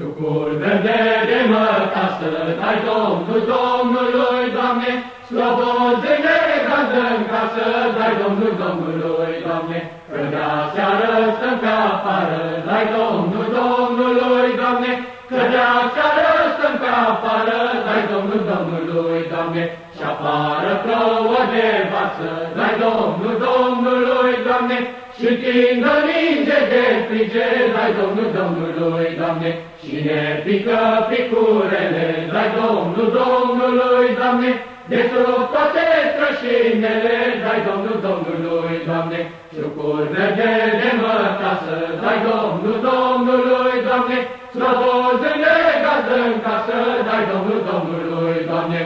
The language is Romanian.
Șucuri verde de mătasă, dai Domnul Domnului, Doamne, Slobozele gadă în casă, dai Domnul Domnului, Doamne, Că de seară stăm pe afară, dai Domnul Domnului, Doamne, Că de seară stăm pe afară, dai Domnul Domnului, Doamne, Și afară plouă de vață, dai Domnul Domnului, Doamne, și tindă ninge de frige, dai Domnul Domnului, Doamne, și ne pică picurele, dai Domnul Domnului, Doamne, de sub toate strășinele, dai Domnul Domnului, Doamne, șucuri de de mătasă, dai Domnul Domnului, Doamne, slobozile gază în casă, dai Domnul Domnului, Doamne,